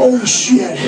Oh shit.